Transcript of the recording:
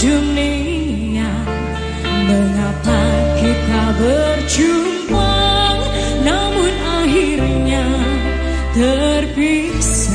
dunia. Mengapa kita berjumpa Namun akhirnya terpisah?